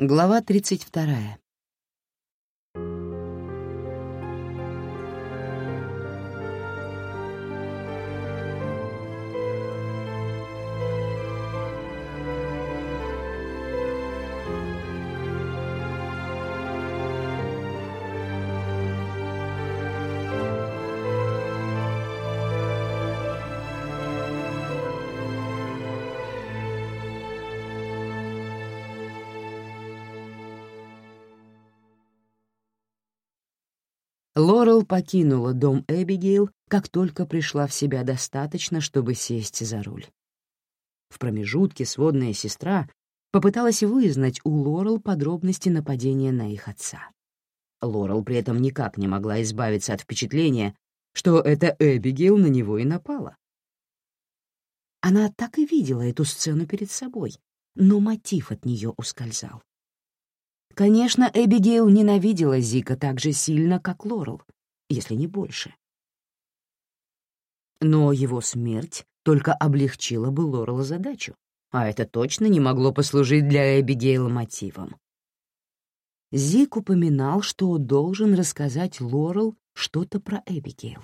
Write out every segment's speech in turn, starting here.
Глава 32. Лорел покинула дом Эбигейл, как только пришла в себя достаточно, чтобы сесть за руль. В промежутке сводная сестра попыталась вызнать у Лорел подробности нападения на их отца. Лорел при этом никак не могла избавиться от впечатления, что это Эбигейл на него и напала. Она так и видела эту сцену перед собой, но мотив от нее ускользал. Конечно, Эбигейл ненавидела Зика так же сильно, как Лорел, если не больше. Но его смерть только облегчила бы Лорел задачу, а это точно не могло послужить для Эбигейла мотивом. Зик упоминал, что должен рассказать Лорел что-то про Эбигейл.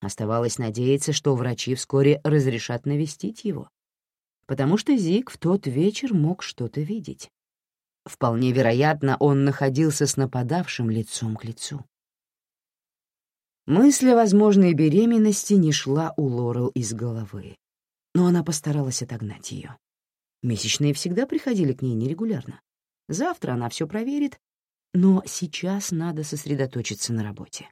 Оставалось надеяться, что врачи вскоре разрешат навестить его, потому что Зик в тот вечер мог что-то видеть. Вполне вероятно, он находился с нападавшим лицом к лицу. Мысль о возможной беременности не шла у Лорел из головы, но она постаралась отогнать ее. Месячные всегда приходили к ней нерегулярно. Завтра она все проверит, но сейчас надо сосредоточиться на работе.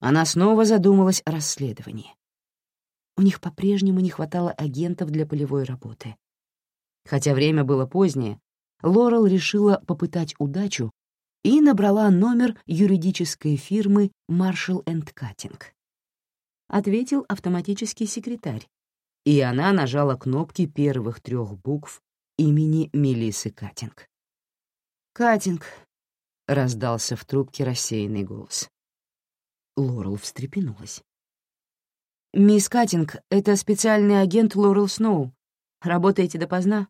Она снова задумалась о расследовании. У них по-прежнему не хватало агентов для полевой работы. Хотя время было позднее, Лорел решила попытать удачу и набрала номер юридической фирмы Marshall Cutting. Ответил автоматический секретарь, и она нажала кнопки первых трех букв имени Мелиссы Катинг. «Катинг», — раздался в трубке рассеянный голос. Лорел встрепенулась. «Мисс Катинг, это специальный агент Лорел Сноу. Работаете допоздна?»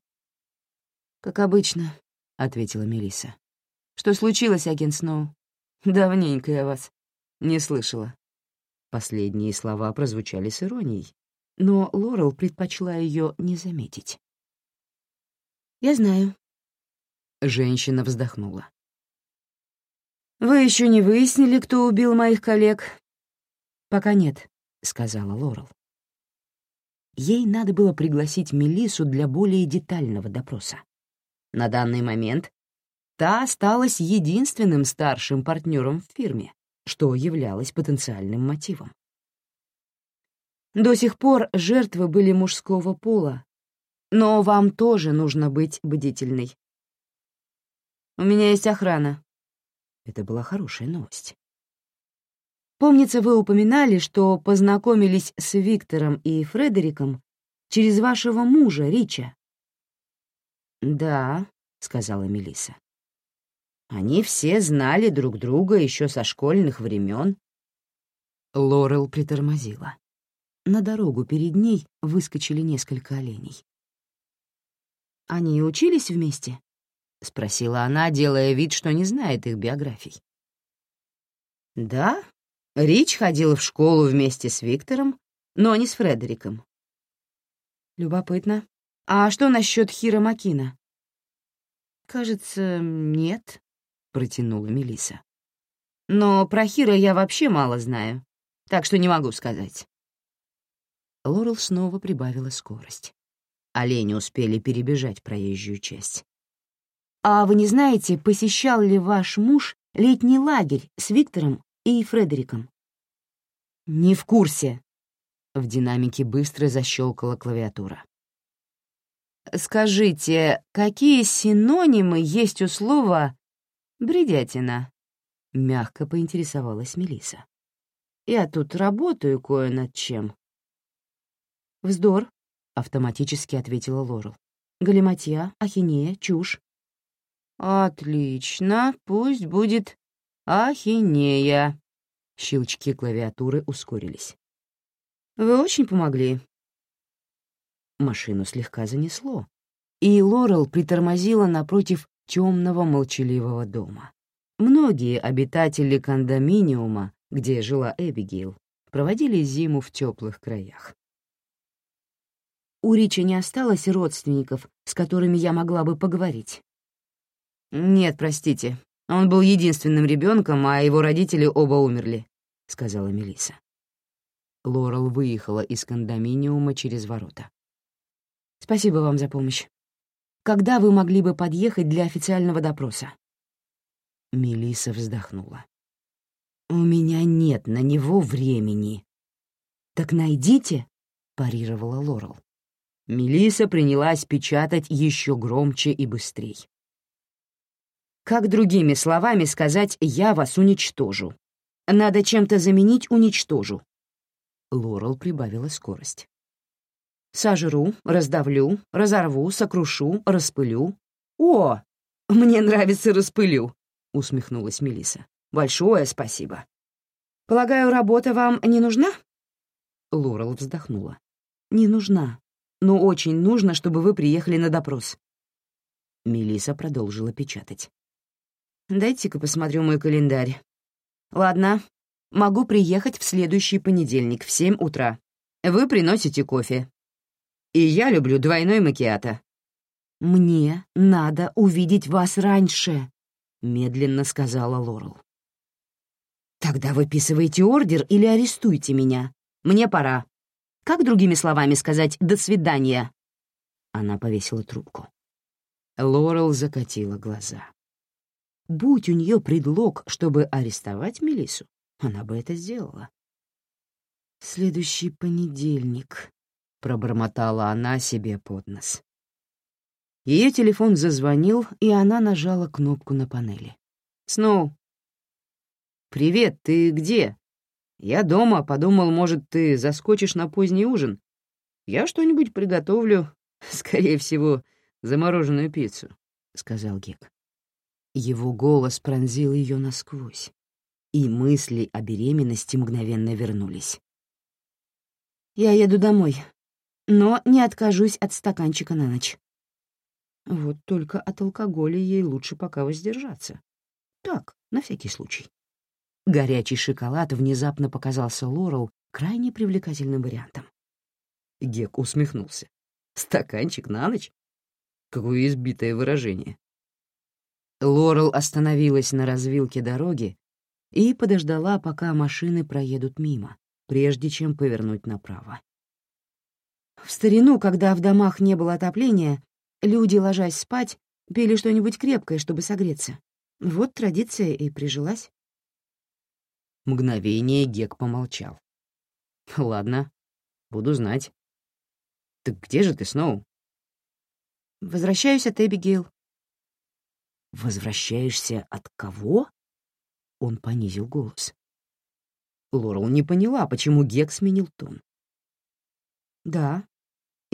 «Как обычно», — ответила Мелиса. «Что случилось, агент Сноу? Давненько я вас не слышала». Последние слова прозвучали с иронией, но Лорел предпочла ее не заметить. «Я знаю». Женщина вздохнула. «Вы еще не выяснили, кто убил моих коллег?» «Пока нет», — сказала Лорел. Ей надо было пригласить Мелису для более детального допроса. На данный момент та осталась единственным старшим партнером в фирме, что являлось потенциальным мотивом. До сих пор жертвы были мужского пола, но вам тоже нужно быть бдительной. У меня есть охрана. Это была хорошая новость. Помнится, вы упоминали, что познакомились с Виктором и Фредериком через вашего мужа, Рича. «Да», — сказала Мелиса. «Они все знали друг друга еще со школьных времен». Лорел притормозила. На дорогу перед ней выскочили несколько оленей. «Они учились вместе?» — спросила она, делая вид, что не знает их биографий. «Да, Рич ходил в школу вместе с Виктором, но не с Фредериком». «Любопытно. А что насчет Хира Макина? Кажется, нет, протянула Мелиса. Но про Хира я вообще мало знаю, так что не могу сказать. Лорел снова прибавила скорость. Олени успели перебежать проезжую часть. «А вы не знаете, посещал ли ваш муж летний лагерь с Виктором и Фредериком?» «Не в курсе». В динамике быстро защелкала клавиатура. Скажите, какие синонимы есть у слова «бредятина»?» — мягко поинтересовалась Мелиса. «Я тут работаю кое над чем». «Вздор», — автоматически ответила Лорел. «Галиматья, ахинея, чушь». «Отлично, пусть будет ахинея». Щелчки клавиатуры ускорились. «Вы очень помогли. Машину слегка занесло, и Лорел притормозила напротив темного молчаливого дома. Многие обитатели кондоминиума, где жила Эбигейл, проводили зиму в теплых краях. У Ричи не осталось родственников, с которыми я могла бы поговорить. «Нет, простите, он был единственным ребенком, а его родители оба умерли», — сказала Мелиса. Лорел выехала из кондоминиума через ворота. «Спасибо вам за помощь. Когда вы могли бы подъехать для официального допроса?» Мелиса вздохнула. «У меня нет на него времени». «Так найдите», — парировала Лорел. Мелиса принялась печатать еще громче и быстрей. Как другими словами сказать «я вас уничтожу»? Надо чем-то заменить «уничтожу». Лорел прибавила скорость. «Сожру, раздавлю, разорву, сокрушу, распылю». «О, мне нравится «распылю», — усмехнулась Мелиса. «Большое спасибо». «Полагаю, работа вам не нужна?» Лорел вздохнула. «Не нужна, но очень нужно, чтобы вы приехали на допрос». Мелиса продолжила печатать. Дайте-ка посмотрю мой календарь. Ладно, могу приехать в следующий понедельник в семь утра. Вы приносите кофе. И я люблю двойной макиато. Мне надо увидеть вас раньше, медленно сказала Лорел. Тогда выписывайте ордер или арестуйте меня. Мне пора. Как другими словами сказать «до свидания»?» Она повесила трубку. Лорел закатила глаза. Будь у нее предлог, чтобы арестовать Мелису, она бы это сделала. «Следующий понедельник», — пробормотала она себе под нос. Ее телефон зазвонил, и она нажала кнопку на панели. «Сноу». «Привет, ты где?» «Я дома, подумал, может, ты заскочишь на поздний ужин. Я что-нибудь приготовлю, скорее всего, замороженную пиццу», — сказал Гек. Его голос пронзил ее насквозь, и мысли о беременности мгновенно вернулись. «Я еду домой, но не откажусь от стаканчика на ночь». Вот только от алкоголя ей лучше пока воздержаться. Так, на всякий случай. Горячий шоколад внезапно показался Лорел крайне привлекательным вариантом. Гек усмехнулся. «Стаканчик на ночь? Какое избитое выражение. Лорел остановилась на развилке дороги и подождала, пока машины проедут мимо, прежде чем повернуть направо. В старину, когда в домах не было отопления, люди, ложась спать, пили что-нибудь крепкое, чтобы согреться. Вот традиция и прижилась. Мгновение Гек помолчал. «Ладно, буду знать. Так где же ты, Сноу?» «Возвращаюсь от Эбигейл. «Возвращаешься от кого?» Он понизил голос. Лорел не поняла, почему Гек сменил тон. «Да,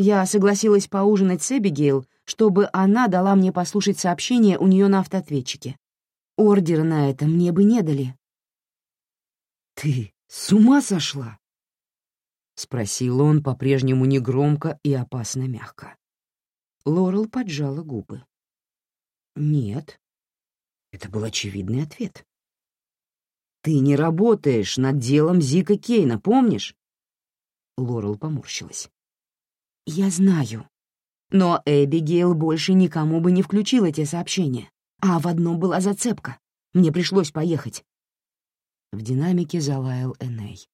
я согласилась поужинать с Эбигейл, чтобы она дала мне послушать сообщение у нее на автоответчике. Ордер на это мне бы не дали». «Ты с ума сошла?» — спросил он по-прежнему негромко и опасно мягко. Лорел поджала губы. Нет. Это был очевидный ответ. Ты не работаешь над делом Зика Кейна, помнишь? Лорел поморщилась. Я знаю. Но Эбигейл больше никому бы не включила те сообщения. А в одном была зацепка. Мне пришлось поехать. В динамике залаял Эней.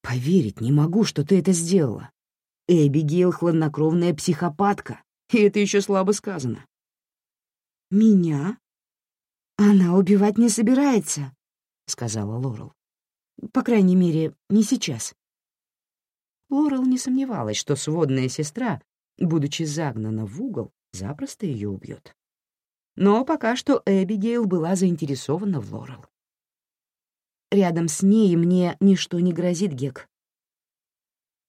«Поверить не могу, что ты это сделала. Эбигейл — хладнокровная психопатка, и это еще слабо сказано. «Меня? Она убивать не собирается», — сказала Лорел. «По крайней мере, не сейчас». Лорел не сомневалась, что сводная сестра, будучи загнана в угол, запросто ее убьет. Но пока что Эбигейл была заинтересована в Лорел. «Рядом с ней мне ничто не грозит, Гек».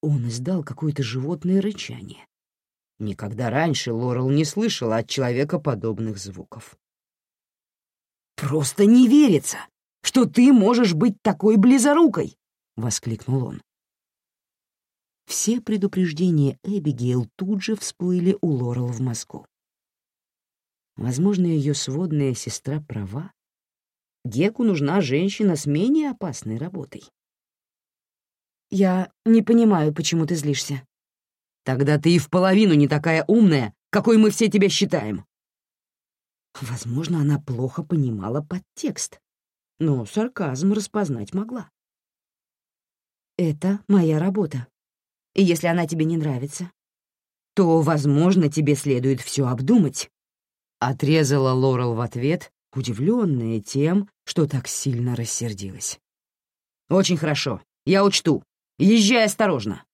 Он издал какое-то животное рычание. Никогда раньше Лорел не слышала от человека подобных звуков. «Просто не верится, что ты можешь быть такой близорукой!» — воскликнул он. Все предупреждения Эбигейл тут же всплыли у Лорел в мозгу. Возможно, ее сводная сестра права. Геку нужна женщина с менее опасной работой. «Я не понимаю, почему ты злишься». «Тогда ты и в половину не такая умная, какой мы все тебя считаем». Возможно, она плохо понимала подтекст, но сарказм распознать могла. «Это моя работа. И если она тебе не нравится, то, возможно, тебе следует все обдумать», — отрезала Лорел в ответ, удивленная тем, что так сильно рассердилась. «Очень хорошо, я учту. Езжай осторожно!»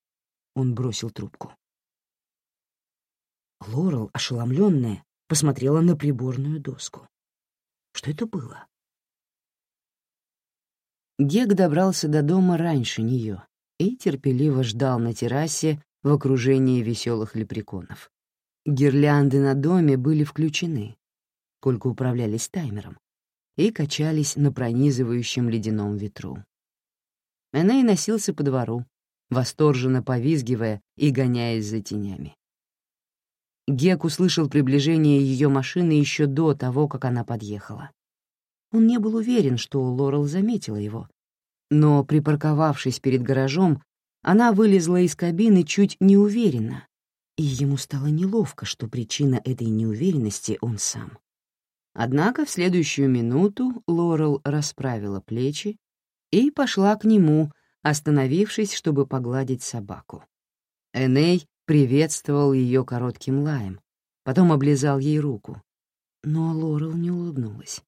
Он бросил трубку. Лорел, ошеломленная, посмотрела на приборную доску. Что это было? Гек добрался до дома раньше нее и терпеливо ждал на террасе в окружении веселых лепреконов. Гирлянды на доме были включены, сколько управлялись таймером, и качались на пронизывающем ледяном ветру. Эней носился по двору, восторженно повизгивая и гоняясь за тенями. Гек услышал приближение ее машины еще до того, как она подъехала. Он не был уверен, что Лорел заметила его. Но, припарковавшись перед гаражом, она вылезла из кабины чуть неуверенно, и ему стало неловко, что причина этой неуверенности он сам. Однако в следующую минуту Лорел расправила плечи и пошла к нему, остановившись, чтобы погладить собаку. Эней приветствовал ее коротким лаем, потом облизал ей руку. Но Лорел не улыбнулась.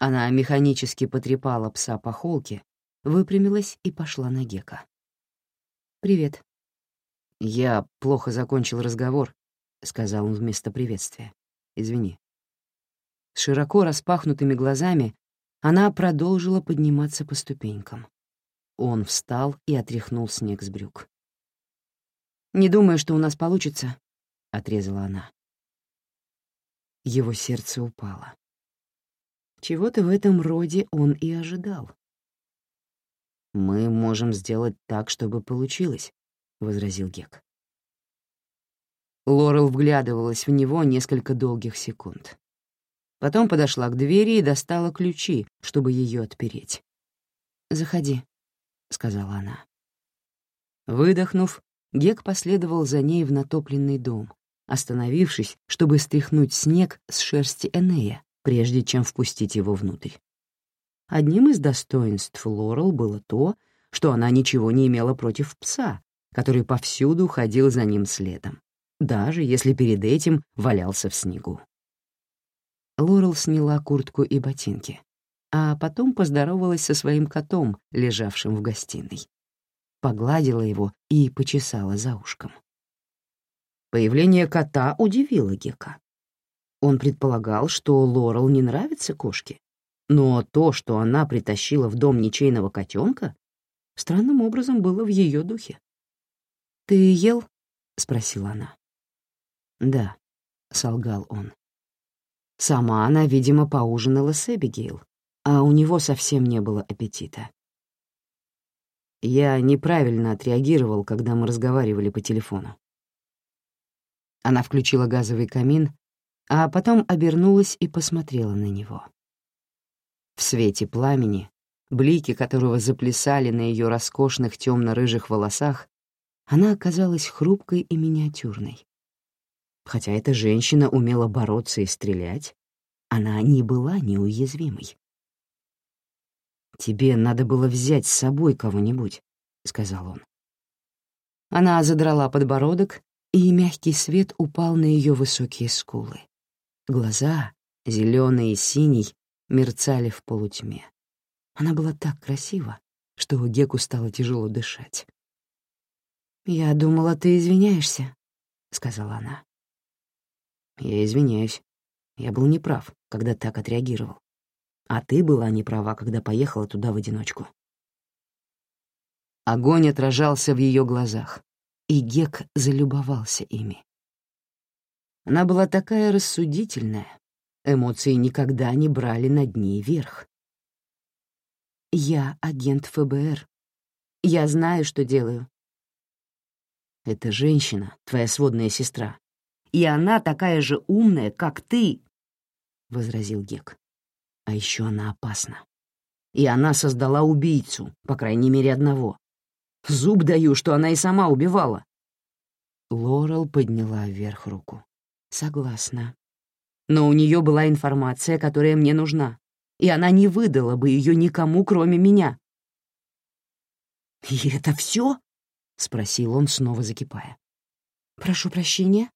Она механически потрепала пса по холке, выпрямилась и пошла на Гека. «Привет». «Я плохо закончил разговор», — сказал он вместо приветствия. «Извини». С широко распахнутыми глазами она продолжила подниматься по ступенькам. Он встал и отряхнул снег с брюк. «Не думаю, что у нас получится», — отрезала она. Его сердце упало. Чего-то в этом роде он и ожидал. «Мы можем сделать так, чтобы получилось», — возразил Гек. Лорел вглядывалась в него несколько долгих секунд. Потом подошла к двери и достала ключи, чтобы ее отпереть. «Заходи», — сказала она. Выдохнув, Гек последовал за ней в натопленный дом, остановившись, чтобы стряхнуть снег с шерсти Энея, прежде чем впустить его внутрь. Одним из достоинств Лорел было то, что она ничего не имела против пса, который повсюду ходил за ним следом, даже если перед этим валялся в снегу. Лорел сняла куртку и ботинки, а потом поздоровалась со своим котом, лежавшим в гостиной. Погладила его и почесала за ушком. Появление кота удивило Гека. Он предполагал, что Лорел не нравятся кошки, но то, что она притащила в дом ничейного котенка, странным образом было в ее духе. «Ты ел?» — спросила она. «Да», — солгал он. Сама она, видимо, поужинала с Эбигейл, а у него совсем не было аппетита. Я неправильно отреагировал, когда мы разговаривали по телефону. Она включила газовый камин, а потом обернулась и посмотрела на него. В свете пламени, блики которого заплясали на ее роскошных темно-рыжих волосах, она оказалась хрупкой и миниатюрной. Хотя эта женщина умела бороться и стрелять, она не была неуязвимой. «Тебе надо было взять с собой кого-нибудь», — сказал он. Она задрала подбородок, и мягкий свет упал на ее высокие скулы. Глаза, зеленые и синий, мерцали в полутьме. Она была так красива, что Геку стало тяжело дышать. «Я думала, ты извиняешься», — сказала она. Я извиняюсь. Я был неправ, когда так отреагировал. А ты была неправа, когда поехала туда в одиночку. Огонь отражался в ее глазах, и Гек залюбовался ими. Она была такая рассудительная, эмоции никогда не брали над ней верх. «Я агент ФБР. Я знаю, что делаю». «Эта женщина, твоя сводная сестра, и она такая же умная, как ты, — возразил Гек. «А еще она опасна. И она создала убийцу, по крайней мере, одного. Зуб даю, что она и сама убивала». Лорел подняла вверх руку. «Согласна. Но у нее была информация, которая мне нужна, и она не выдала бы ее никому, кроме меня». «И это все?» — спросил он, снова закипая. «Прошу прощения?»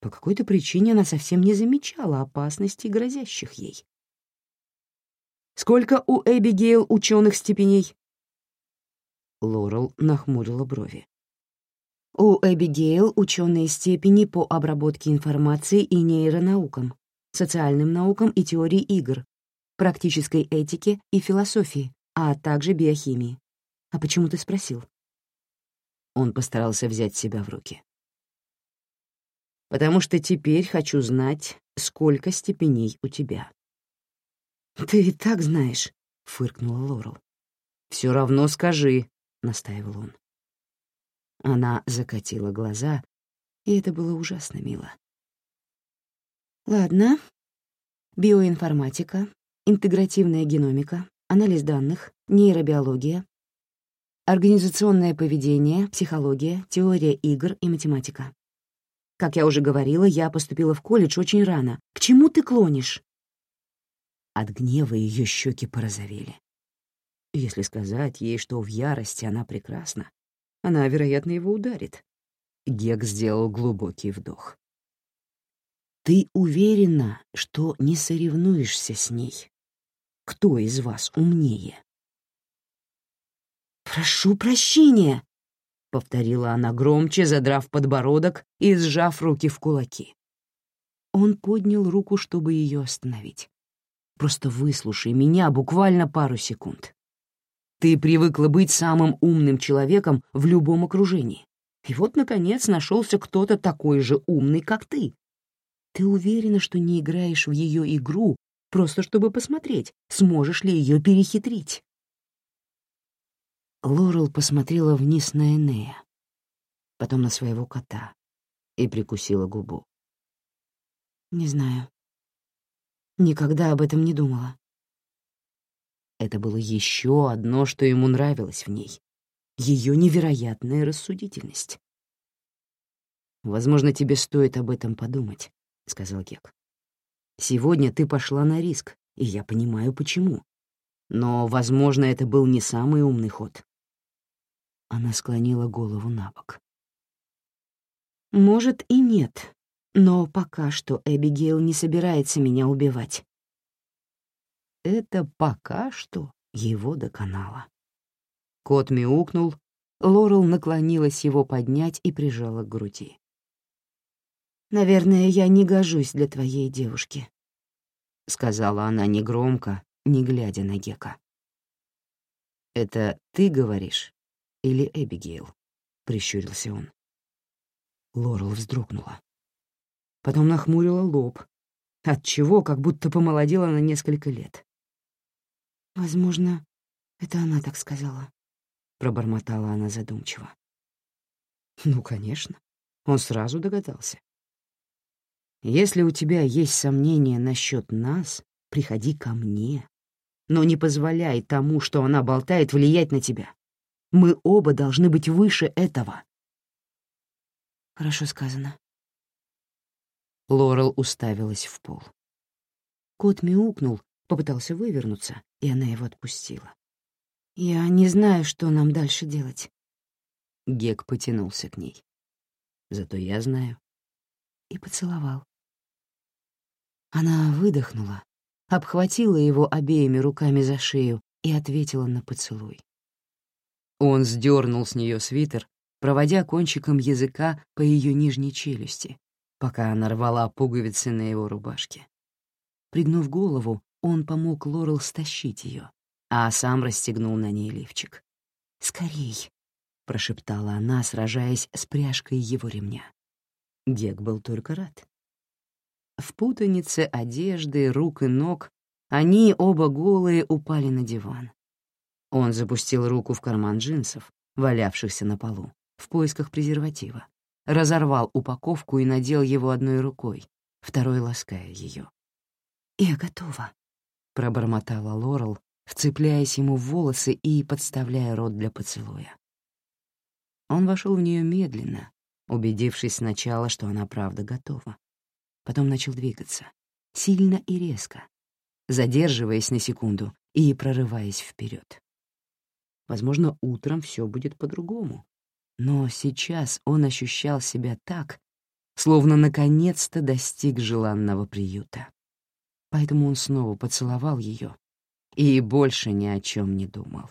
По какой-то причине она совсем не замечала опасностей, грозящих ей. «Сколько у Эбигейл ученых степеней?» Лорел нахмурила брови. У Эбигейл ученые степени по обработке информации и нейронаукам, социальным наукам и теории игр, практической этике и философии, а также биохимии. А почему ты спросил? Он постарался взять себя в руки. «Потому что теперь хочу знать, сколько степеней у тебя». «Ты и так знаешь», — фыркнула Лорел. «Все равно скажи», — настаивал он. Она закатила глаза, и это было ужасно мило. «Ладно. Биоинформатика, интегративная геномика, анализ данных, нейробиология, организационное поведение, психология, теория игр и математика. Как я уже говорила, я поступила в колледж очень рано. К чему ты клонишь?» От гнева ее щеки порозовели. Если сказать ей, что в ярости она прекрасна, она, вероятно, его ударит. Гек сделал глубокий вдох. «Ты уверена, что не соревнуешься с ней? Кто из вас умнее?» «Прошу прощения!» — повторила она громче, задрав подбородок и сжав руки в кулаки. Он поднял руку, чтобы ее остановить. «Просто выслушай меня буквально пару секунд. Ты привыкла быть самым умным человеком в любом окружении. И вот, наконец, нашелся кто-то такой же умный, как ты. Ты уверена, что не играешь в ее игру, просто чтобы посмотреть, сможешь ли ее перехитрить?» Лорел посмотрела вниз на Энея, потом на своего кота и прикусила губу. «Не знаю. Никогда об этом не думала. Это было еще одно, что ему нравилось в ней. Ее невероятная рассудительность. «Возможно, тебе стоит об этом подумать», — сказал Гек. «Сегодня ты пошла на риск, и я понимаю, почему. Но, возможно, это был не самый умный ход». Она склонила голову на бок. «Может, и нет, но пока что Эбигейл не собирается меня убивать это пока что его доконало. Кот мяукнул, Лорел наклонилась его поднять и прижала к груди. «Наверное, я не гожусь для твоей девушки», — сказала она негромко, не глядя на Гека. «Это ты говоришь или Эбигейл?» — прищурился он. Лорел вздрогнула. Потом нахмурила лоб, отчего как будто помолодела на несколько лет. «Возможно, это она так сказала», — пробормотала она задумчиво. «Ну, конечно, он сразу догадался. Если у тебя есть сомнения насчет нас, приходи ко мне, но не позволяй тому, что она болтает, влиять на тебя. Мы оба должны быть выше этого». «Хорошо сказано». Лорел уставилась в пол. Кот мяукнул, попытался вывернуться, и она его отпустила. «Я не знаю, что нам дальше делать». Гек потянулся к ней. «Зато я знаю». И поцеловал. Она выдохнула, обхватила его обеими руками за шею и ответила на поцелуй. Он сдернул с нее свитер, проводя кончиком языка по ее нижней челюсти, пока она рвала пуговицы на его рубашке. Пригнув голову, он помог Лорел стащить ее, а сам расстегнул на ней лифчик. «Скорей!» — прошептала она, сражаясь с пряжкой его ремня. Гек был только рад. В путанице одежды, рук и ног они, оба голые, упали на диван. Он запустил руку в карман джинсов, валявшихся на полу, в поисках презерватива, разорвал упаковку и надел его одной рукой, второй лаская ее. «Я готова», — пробормотала Лорел, вцепляясь ему в волосы и подставляя рот для поцелуя. Он вошел в нее медленно, убедившись сначала, что она правда готова. Потом начал двигаться, сильно и резко, задерживаясь на секунду и прорываясь вперед. Возможно, утром все будет по-другому, но сейчас он ощущал себя так, словно наконец-то достиг желанного приюта. Поэтому он снова поцеловал ее и больше ни о чем не думал.